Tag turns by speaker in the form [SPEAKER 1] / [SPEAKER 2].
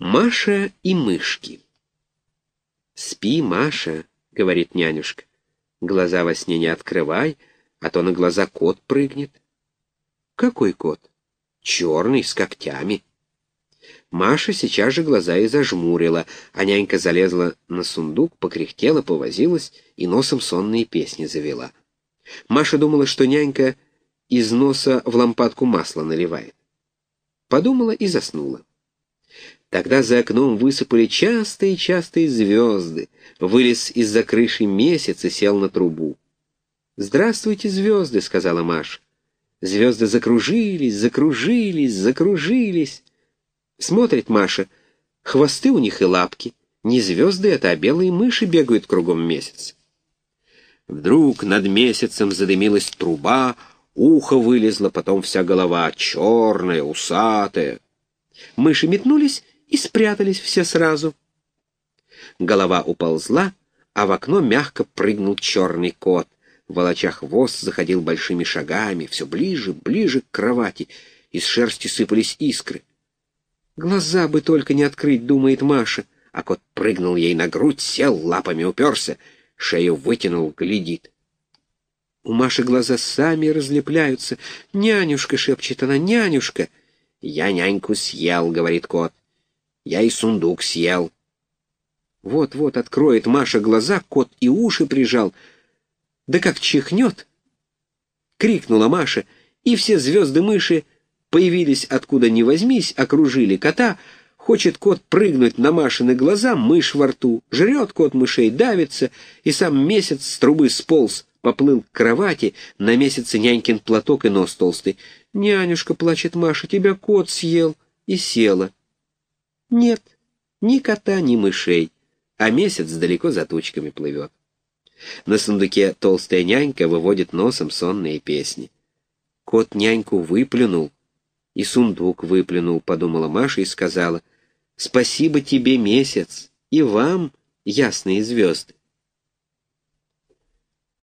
[SPEAKER 1] Маша и мышки. «Спи, Маша», — говорит нянюшка. «Глаза во сне не открывай, а то на глаза кот прыгнет». «Какой кот?» «Черный, с когтями». Маша сейчас же глаза и зажмурила, а нянька залезла на сундук, покряхтела, повозилась и носом сонные песни завела. Маша думала, что нянька из носа в лампадку масло наливает. Подумала и заснула. Тогда за окном высыпали частые-частые звезды. Вылез из-за крыши месяц и сел на трубу. «Здравствуйте, звезды!» — сказала Маша. Звезды закружились, закружились, закружились. Смотрит Маша. Хвосты у них и лапки. Не звезды это, а белые мыши бегают кругом месяц. Вдруг над месяцем задымилась труба, ухо вылезло, потом вся голова черная, усатая. Мыши метнулись и спрятались все сразу. Голова уползла, а в окно мягко прыгнул черный кот. Волоча хвост заходил большими шагами, все ближе, ближе к кровати. Из шерсти сыпались искры. «Глаза бы только не открыть», — думает Маша. А кот прыгнул ей на грудь, сел, лапами уперся, шею вытянул, глядит. У Маши глаза сами разлепляются. «Нянюшка!» — шепчет она, «нянюшка!» «Я няньку съел», — говорит кот. Я и сундук съел. Вот-вот откроет Маша глаза, кот и уши прижал. Да как чихнет! Крикнула Маша, и все звезды-мыши появились откуда ни возьмись, окружили кота. Хочет кот прыгнуть на Машины глаза, мышь во рту. Жрет кот мышей, давится, и сам месяц с трубы сполз, поплыл к кровати, на месяце нянькин платок и нос толстый. «Нянюшка», — плачет Маша, — «тебя кот съел». И села. Нет, ни кота, ни мышей, а месяц далеко за тучками плывет. На сундуке толстая нянька выводит носом сонные песни. Кот няньку выплюнул, и сундук выплюнул, подумала Маша и сказала, «Спасибо тебе, месяц, и вам, ясные звезды».